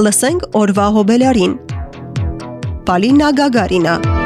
Լսենք օրվա հոբելարին։ Պալինա Գագարինա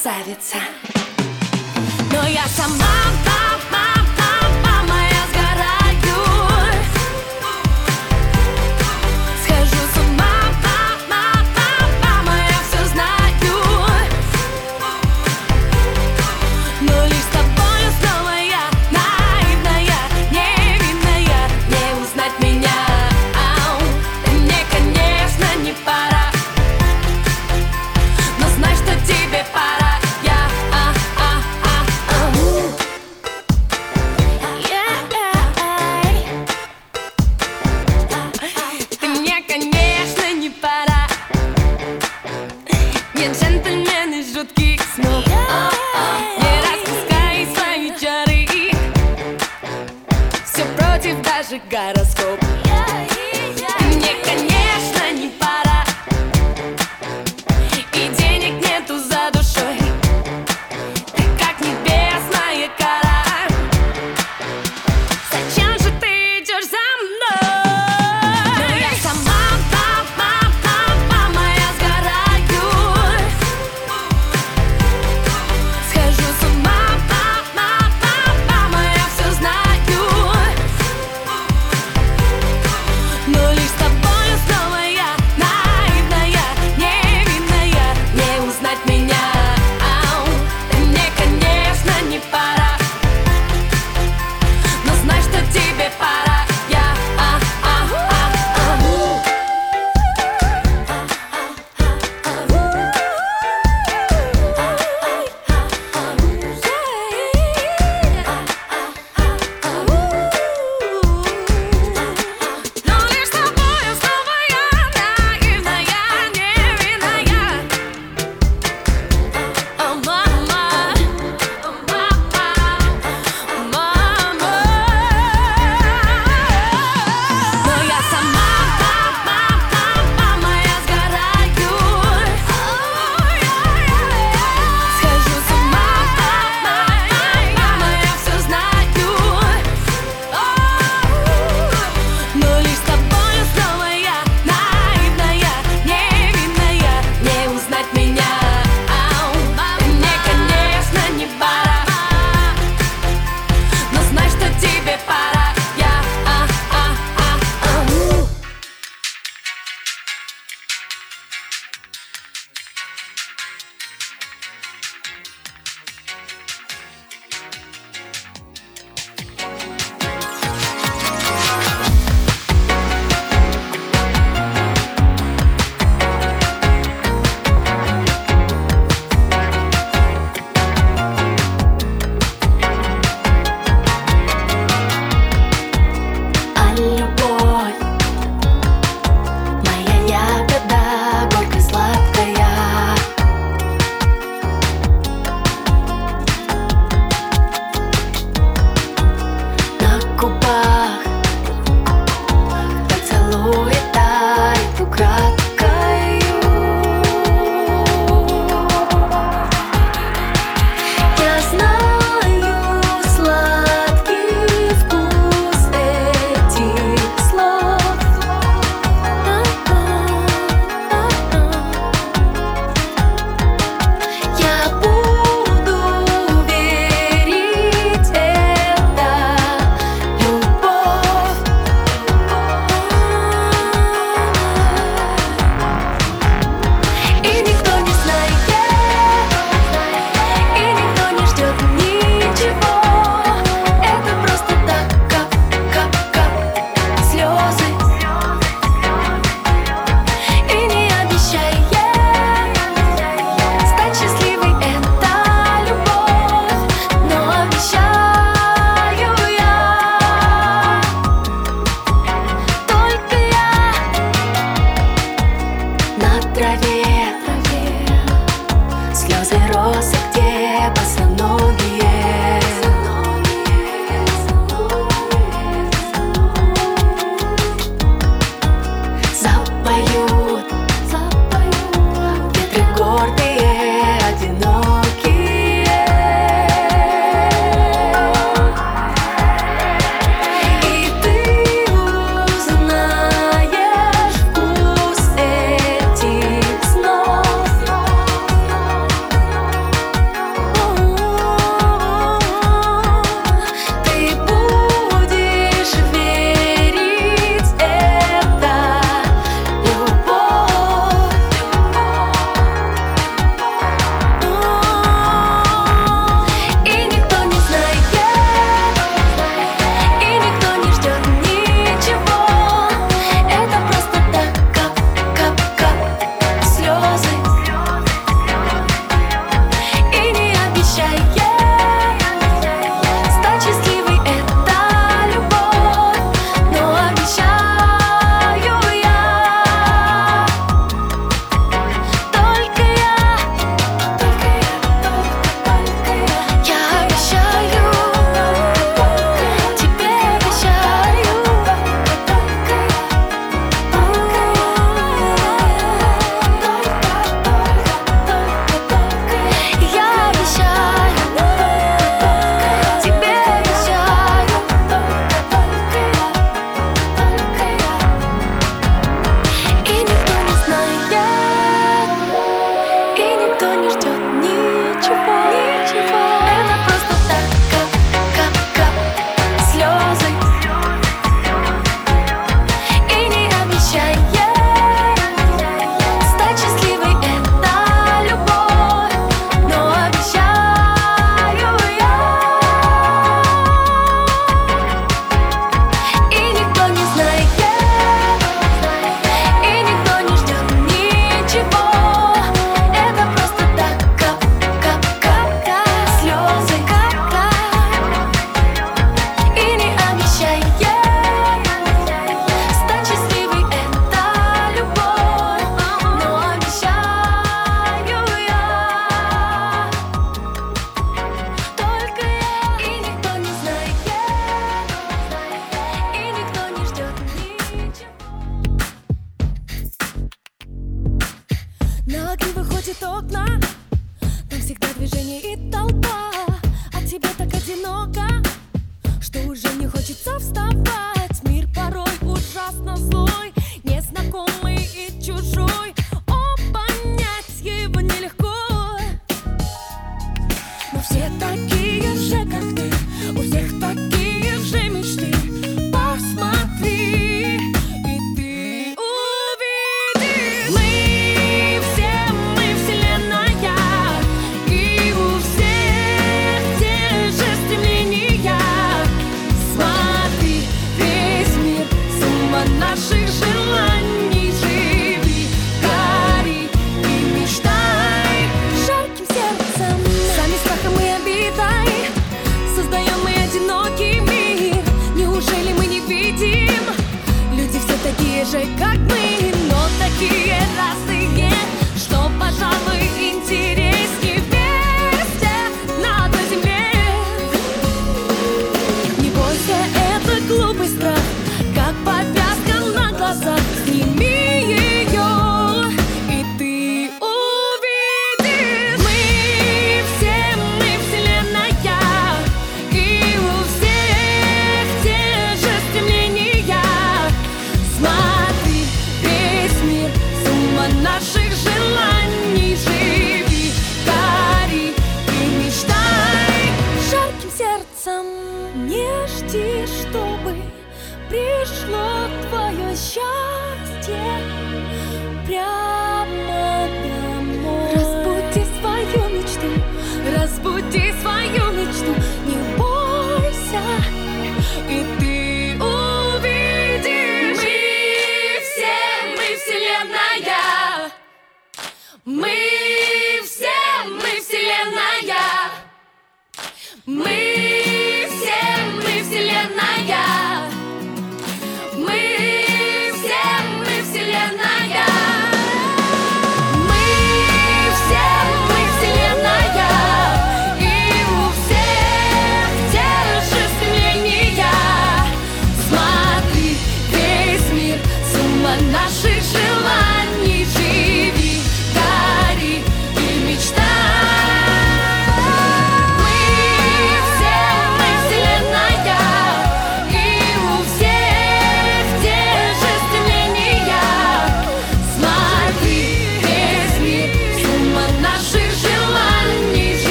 красавица. Но я сама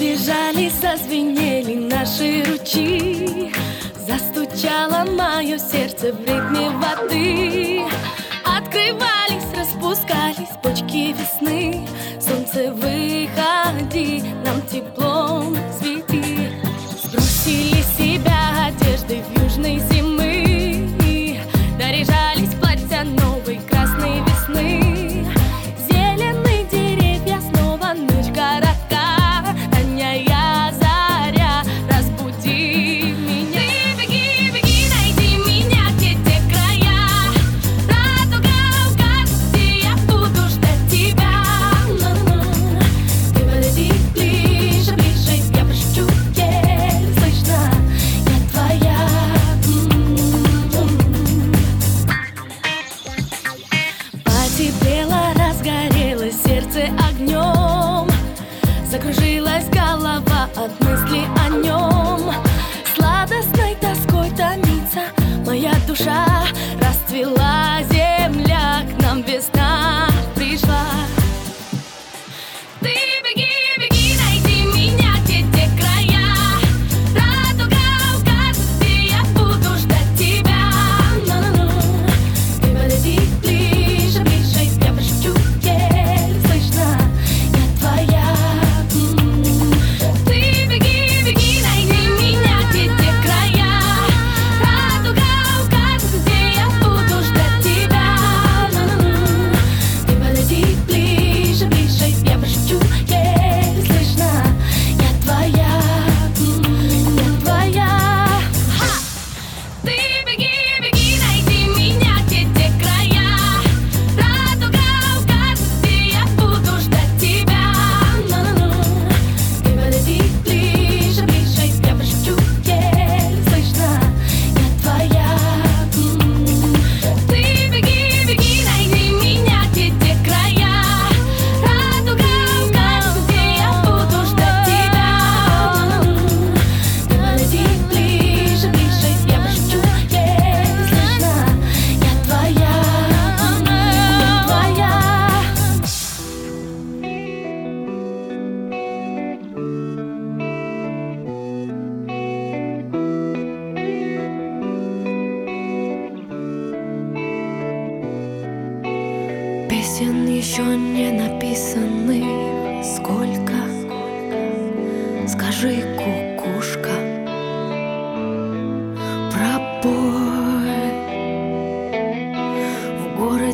Забежали, зазвенели наши ручи, Застучало мое сердце в ритме воды. Открывались, распускались почки весны. Солнце, выходи, нам теплом свети Сбросились потеплело, разгорелось сердце огнем. Закружилась голова от мысли о нем. Сладостной тоской томится моя душа.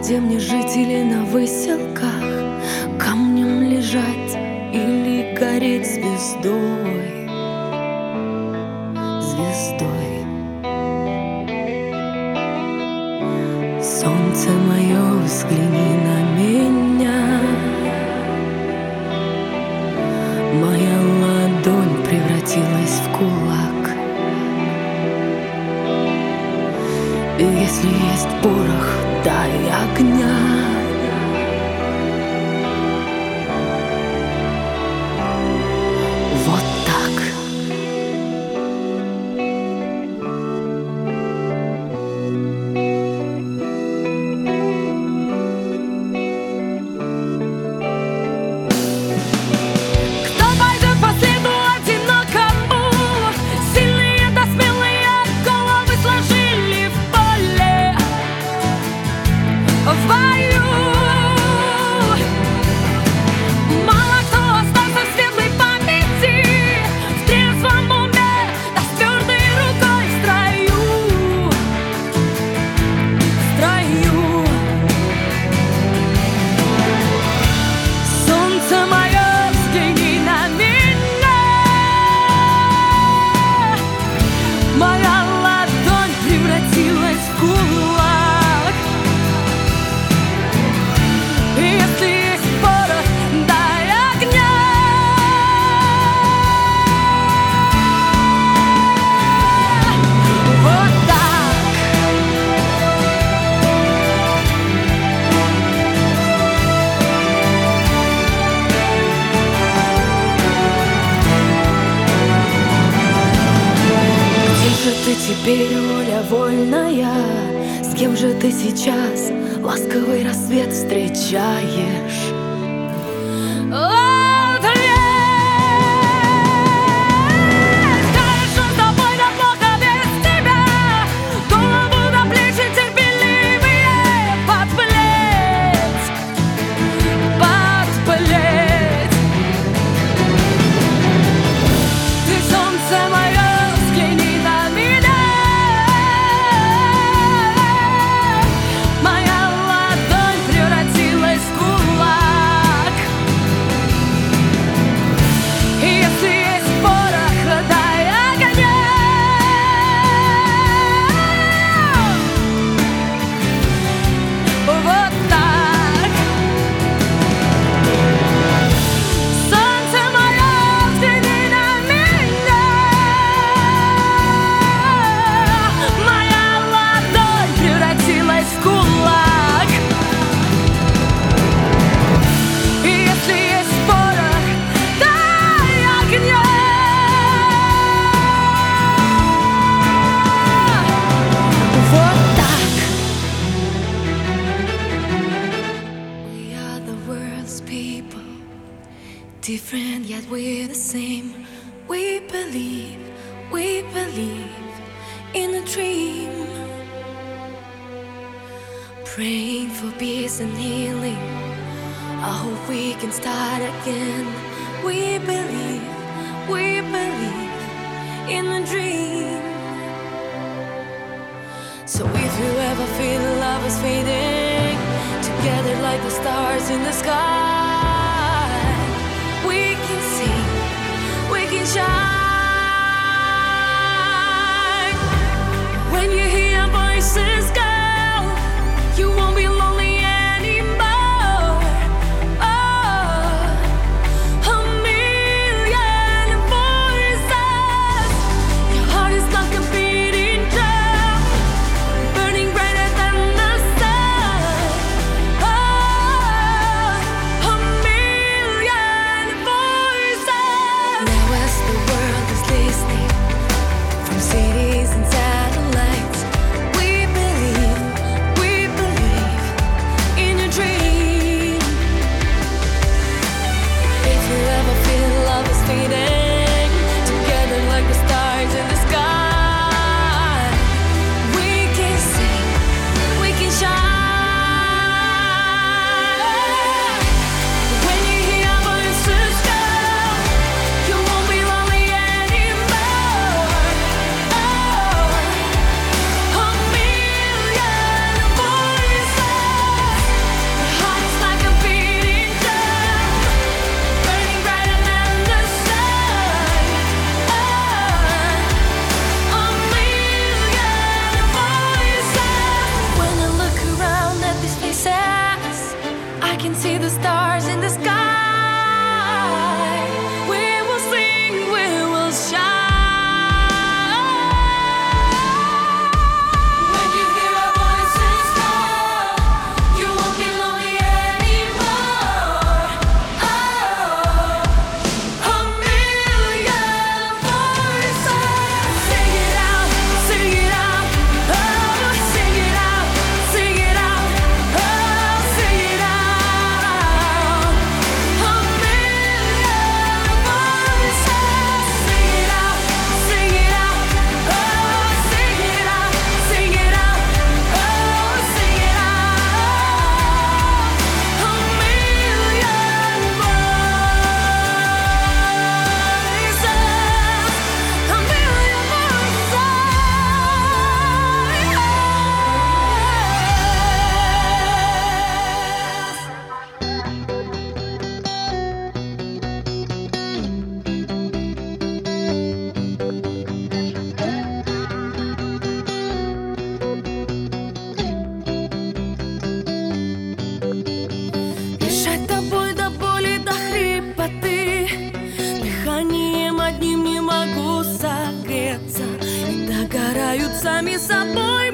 Где мне жить или на выселках Камнем лежать или гореть звездой. Бирюля вольная, с кем же ты сейчас ласковый рассвет встречаешь? if you ever feel love is fading, together like the stars in the sky, we can sing, we can shine. When you hear voices, Me sabor.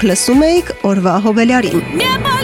Դուք լսում էիք օրվա հոբելյարին։ Նեմա